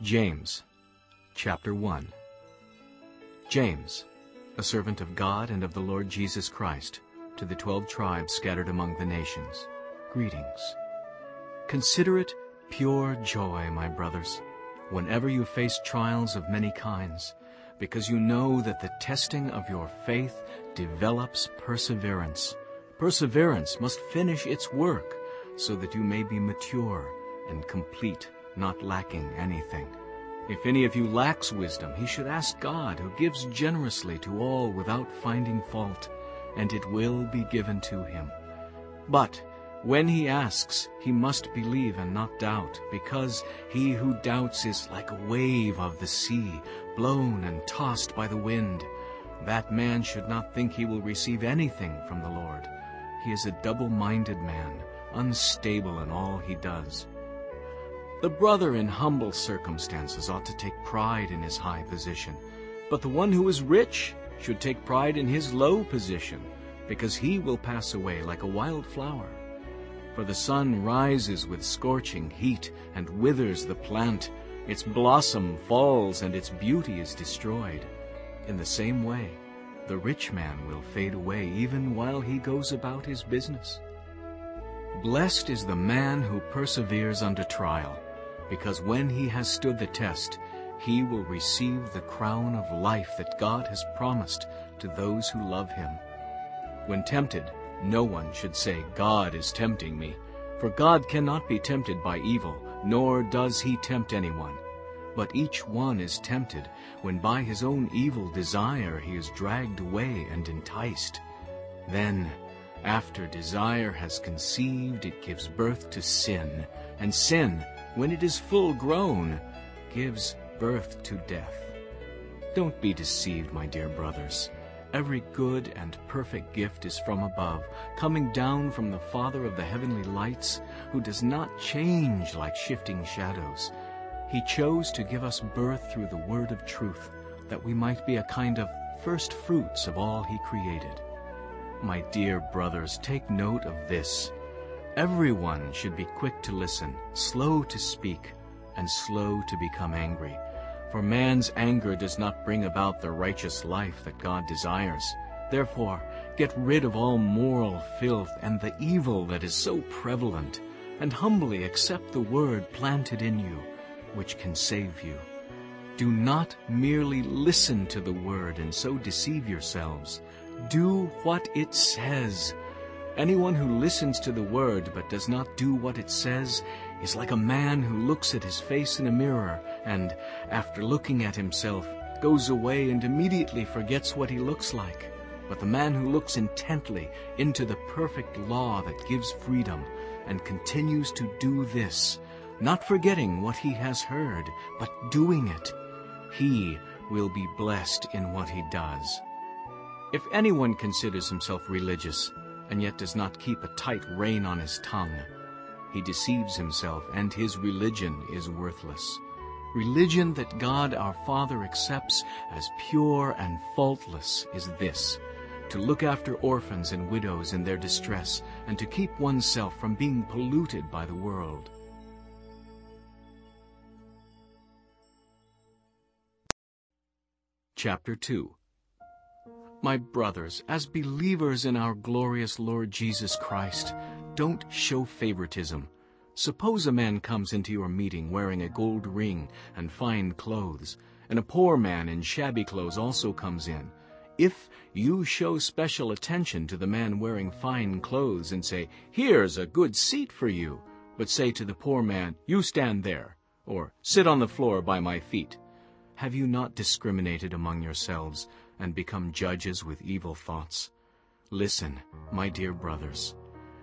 James chapter 1 James, a servant of God and of the Lord Jesus Christ, to the twelve tribes scattered among the nations, greetings. Consider it pure joy, my brothers, whenever you face trials of many kinds, because you know that the testing of your faith develops perseverance. Perseverance must finish its work, so that you may be mature and complete, not lacking anything. If any of you lacks wisdom, he should ask God, who gives generously to all without finding fault, and it will be given to him. But when he asks, he must believe and not doubt, because he who doubts is like a wave of the sea, blown and tossed by the wind. That man should not think he will receive anything from the Lord. He is a double-minded man, unstable in all he does. The brother in humble circumstances ought to take pride in his high position, but the one who is rich should take pride in his low position, because he will pass away like a wild flower. For the sun rises with scorching heat and withers the plant. Its blossom falls and its beauty is destroyed. In the same way, the rich man will fade away even while he goes about his business. Blessed is the man who perseveres under trial, because when he has stood the test, he will receive the crown of life that God has promised to those who love him. When tempted, no one should say, God is tempting me, for God cannot be tempted by evil, nor does he tempt anyone. But each one is tempted when by his own evil desire he is dragged away and enticed. Then, after desire has conceived, it gives birth to sin, and sin, when it is full grown, gives birth to death. Don't be deceived, my dear brothers. Every good and perfect gift is from above, coming down from the Father of the heavenly lights, who does not change like shifting shadows. He chose to give us birth through the word of truth, that we might be a kind of first fruits of all he created. My dear brothers, take note of this. Everyone should be quick to listen, slow to speak, and slow to become angry. For man's anger does not bring about the righteous life that God desires. Therefore, get rid of all moral filth and the evil that is so prevalent, and humbly accept the word planted in you, which can save you. Do not merely listen to the word and so deceive yourselves. Do what it says. Anyone who listens to the word but does not do what it says is like a man who looks at his face in a mirror and, after looking at himself, goes away and immediately forgets what he looks like. But the man who looks intently into the perfect law that gives freedom and continues to do this, not forgetting what he has heard, but doing it, he will be blessed in what he does. If anyone considers himself religious and yet does not keep a tight rein on his tongue, he deceives himself and his religion is worthless. Religion that God our Father accepts as pure and faultless is this, to look after orphans and widows in their distress and to keep oneself from being polluted by the world. Chapter 2 My brothers, as believers in our glorious Lord Jesus Christ, don't show favoritism. Suppose a man comes into your meeting wearing a gold ring and fine clothes, and a poor man in shabby clothes also comes in. If you show special attention to the man wearing fine clothes and say, Here's a good seat for you, but say to the poor man, You stand there, or sit on the floor by my feet, have you not discriminated among yourselves and become judges with evil thoughts? Listen, my dear brothers,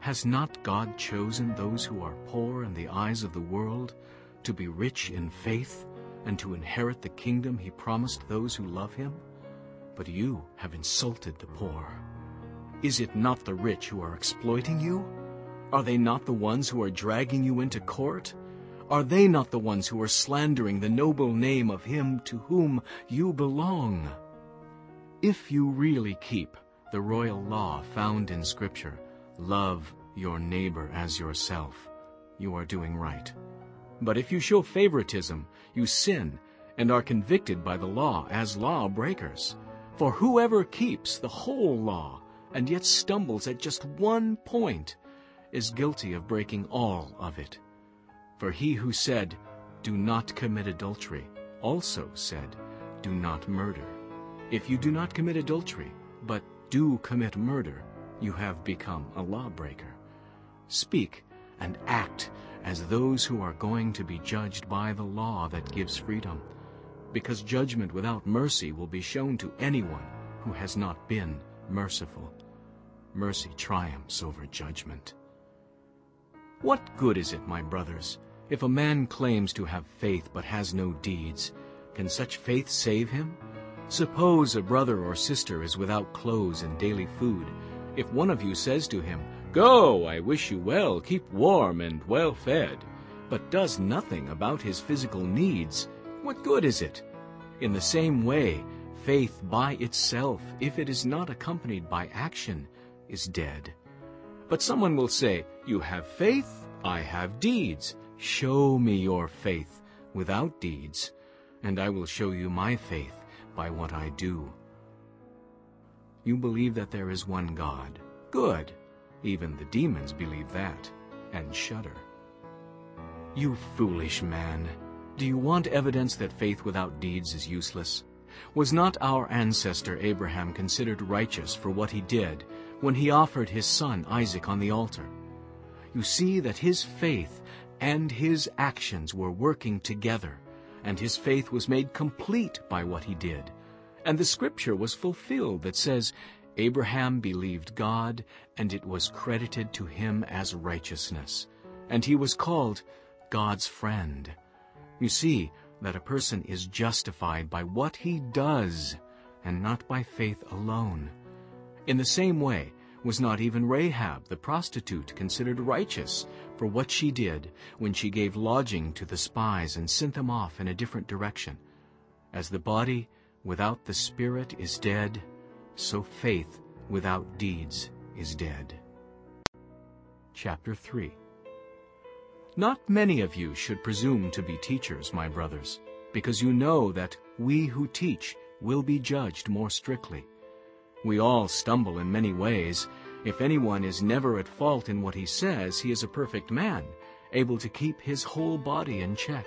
has not God chosen those who are poor in the eyes of the world to be rich in faith and to inherit the kingdom he promised those who love him? But you have insulted the poor. Is it not the rich who are exploiting you? Are they not the ones who are dragging you into court? Are they not the ones who are slandering the noble name of him to whom you belong? If you really keep the royal law found in Scripture, love your neighbor as yourself, you are doing right. But if you show favoritism, you sin and are convicted by the law as lawbreakers. For whoever keeps the whole law and yet stumbles at just one point is guilty of breaking all of it. For he who said, Do not commit adultery, also said, Do not murder. If you do not commit adultery, but do commit murder, you have become a lawbreaker. Speak and act as those who are going to be judged by the law that gives freedom, because judgment without mercy will be shown to anyone who has not been merciful. Mercy triumphs over judgment. What good is it, my brothers, if a man claims to have faith but has no deeds? Can such faith save him? Suppose a brother or sister is without clothes and daily food. If one of you says to him, Go, I wish you well, keep warm and well fed, but does nothing about his physical needs, what good is it? In the same way, faith by itself, if it is not accompanied by action, is dead. But someone will say, You have faith, I have deeds. Show me your faith without deeds, and I will show you my faith by what I do. You believe that there is one God. Good. Even the demons believe that and shudder. You foolish man, do you want evidence that faith without deeds is useless? Was not our ancestor Abraham considered righteous for what he did when he offered his son Isaac on the altar? You see that his faith and his actions were working together, and his faith was made complete by what he did. And the scripture was fulfilled that says, Abraham believed God, and it was credited to him as righteousness. And he was called God's friend. You see that a person is justified by what he does, and not by faith alone. In the same way, was not even Rahab the prostitute considered righteous for what she did when she gave lodging to the spies and sent them off in a different direction? As the body without the spirit is dead, so faith without deeds is dead. Chapter 3 Not many of you should presume to be teachers, my brothers, because you know that we who teach will be judged more strictly. We all stumble in many ways. If anyone is never at fault in what he says, he is a perfect man, able to keep his whole body in check.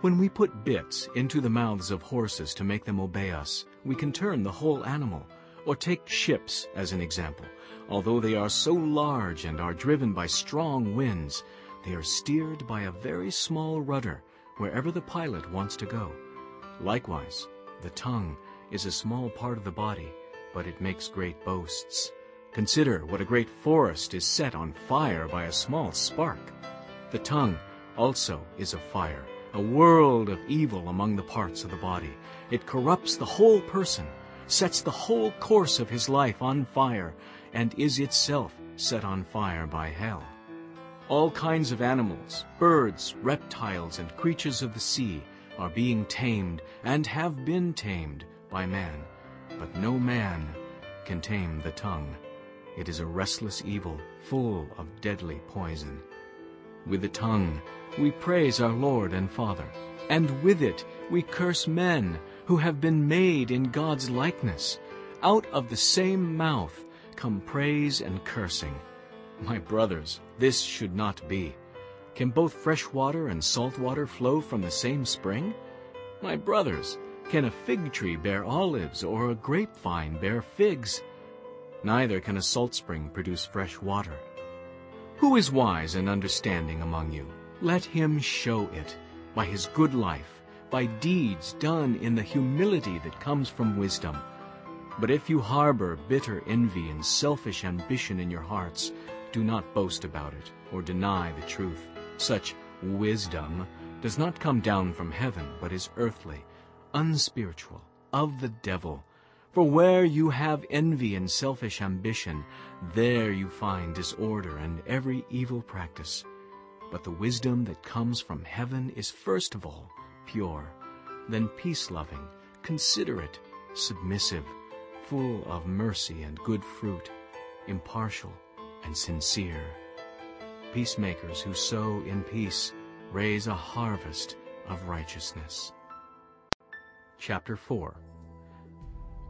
When we put bits into the mouths of horses to make them obey us, we can turn the whole animal. Or take ships as an example. Although they are so large and are driven by strong winds, they are steered by a very small rudder wherever the pilot wants to go. Likewise, the tongue is a small part of the body, but it makes great boasts. Consider what a great forest is set on fire by a small spark. The tongue also is a fire a world of evil among the parts of the body. It corrupts the whole person, sets the whole course of his life on fire, and is itself set on fire by hell. All kinds of animals, birds, reptiles, and creatures of the sea are being tamed and have been tamed by man. But no man can tame the tongue. It is a restless evil, full of deadly poison. With the tongue we praise our Lord and Father, and with it we curse men who have been made in God's likeness. Out of the same mouth come praise and cursing. My brothers, this should not be. Can both fresh water and salt water flow from the same spring? My brothers, can a fig tree bear olives or a grapevine bear figs? Neither can a salt spring produce fresh water. Who is wise and understanding among you? Let him show it by his good life, by deeds done in the humility that comes from wisdom. But if you harbor bitter envy and selfish ambition in your hearts, do not boast about it or deny the truth. Such wisdom does not come down from heaven, but is earthly, unspiritual, of the devil. For where you have envy and selfish ambition, there you find disorder and every evil practice. But the wisdom that comes from heaven is first of all pure, then peace-loving, considerate, submissive, full of mercy and good fruit, impartial and sincere. Peacemakers who sow in peace raise a harvest of righteousness. Chapter 4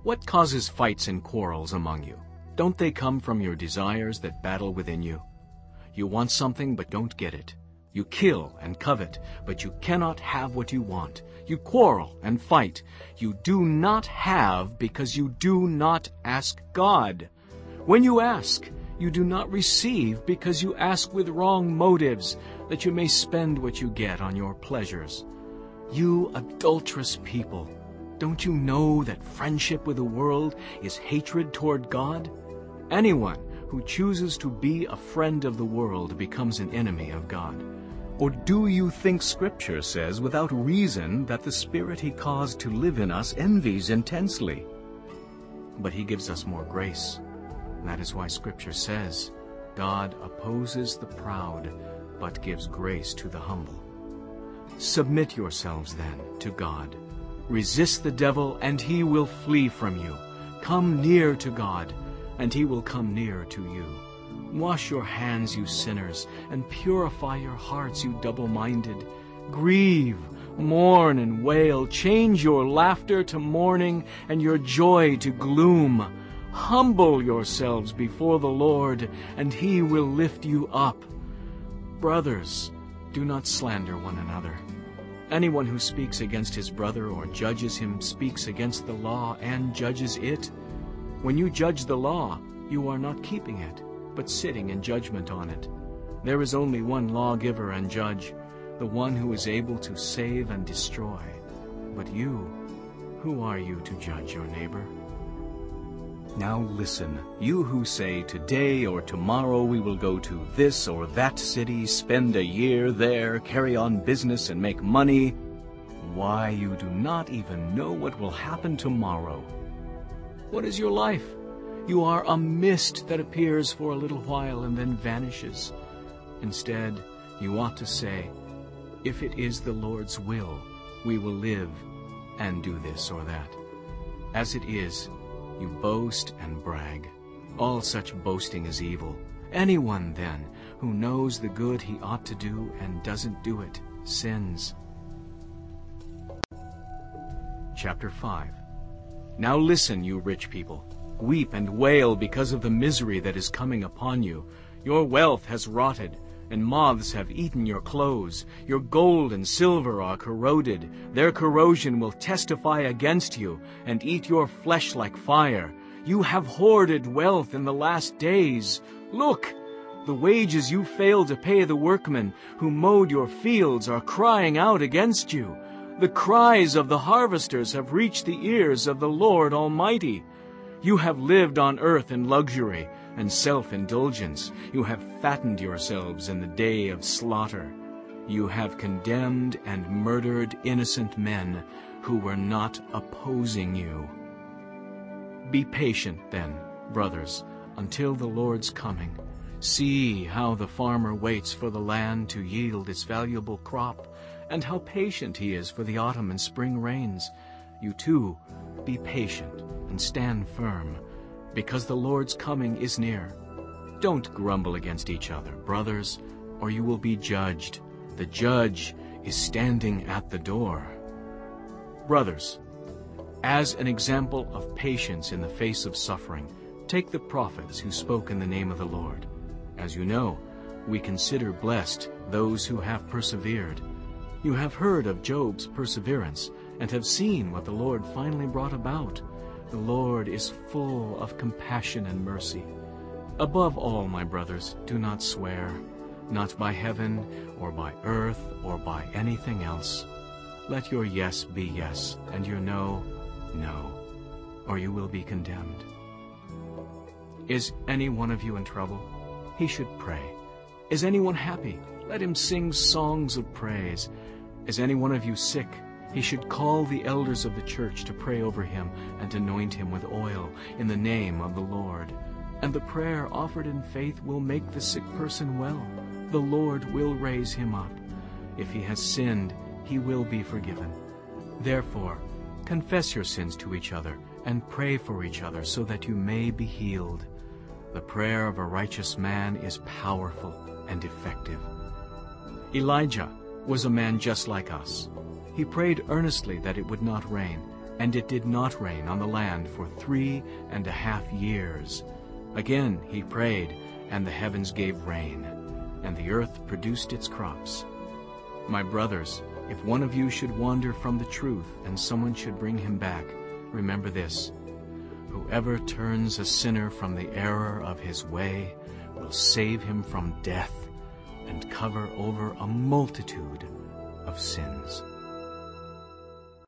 What causes fights and quarrels among you? Don't they come from your desires that battle within you? You want something but don't get it. You kill and covet, but you cannot have what you want. You quarrel and fight. You do not have because you do not ask God. When you ask, you do not receive because you ask with wrong motives, that you may spend what you get on your pleasures. You adulterous people, don't you know that friendship with the world is hatred toward God? Anyone who chooses to be a friend of the world becomes an enemy of God. Or do you think Scripture says without reason that the Spirit he caused to live in us envies intensely? But he gives us more grace. That is why Scripture says, God opposes the proud, but gives grace to the humble. Submit yourselves then to God. Resist the devil, and he will flee from you. Come near to God, and he will come near to you. Wash your hands, you sinners, and purify your hearts, you double-minded. Grieve, mourn, and wail. Change your laughter to mourning and your joy to gloom. Humble yourselves before the Lord, and he will lift you up. Brothers, do not slander one another. Anyone who speaks against his brother or judges him speaks against the law and judges it. When you judge the law, you are not keeping it but sitting in judgment on it. There is only one lawgiver and judge, the one who is able to save and destroy. But you, who are you to judge your neighbor? Now listen, you who say, Today or tomorrow we will go to this or that city, spend a year there, carry on business and make money. Why, you do not even know what will happen tomorrow. What is your life? You are a mist that appears for a little while and then vanishes. Instead, you ought to say, If it is the Lord's will, we will live and do this or that. As it is, you boast and brag. All such boasting is evil. Anyone, then, who knows the good he ought to do and doesn't do it, sins. Chapter 5 Now listen, you rich people. Weep and wail because of the misery that is coming upon you. Your wealth has rotted, and moths have eaten your clothes. Your gold and silver are corroded. Their corrosion will testify against you, and eat your flesh like fire. You have hoarded wealth in the last days. Look! The wages you failed to pay the workmen who mowed your fields are crying out against you. The cries of the harvesters have reached the ears of the Lord Almighty. You have lived on earth in luxury and self-indulgence. You have fattened yourselves in the day of slaughter. You have condemned and murdered innocent men who were not opposing you. Be patient, then, brothers, until the Lord's coming. See how the farmer waits for the land to yield its valuable crop, and how patient he is for the autumn and spring rains. You too, be patient and stand firm, because the Lord's coming is near. Don't grumble against each other, brothers, or you will be judged. The judge is standing at the door. Brothers, as an example of patience in the face of suffering, take the prophets who spoke in the name of the Lord. As you know, we consider blessed those who have persevered. You have heard of Job's perseverance and have seen what the Lord finally brought about. The Lord is full of compassion and mercy. Above all, my brothers, do not swear, not by heaven, or by earth, or by anything else. Let your yes be yes, and your no, no, or you will be condemned. Is any one of you in trouble? He should pray. Is anyone happy? Let him sing songs of praise. Is any one of you sick? He should call the elders of the church to pray over him and anoint him with oil in the name of the Lord. And the prayer offered in faith will make the sick person well. The Lord will raise him up. If he has sinned, he will be forgiven. Therefore, confess your sins to each other and pray for each other so that you may be healed. The prayer of a righteous man is powerful and effective. Elijah was a man just like us. He prayed earnestly that it would not rain, and it did not rain on the land for three and a half years. Again he prayed, and the heavens gave rain, and the earth produced its crops. My brothers, if one of you should wander from the truth, and someone should bring him back, remember this. Whoever turns a sinner from the error of his way will save him from death and cover over a multitude of sins.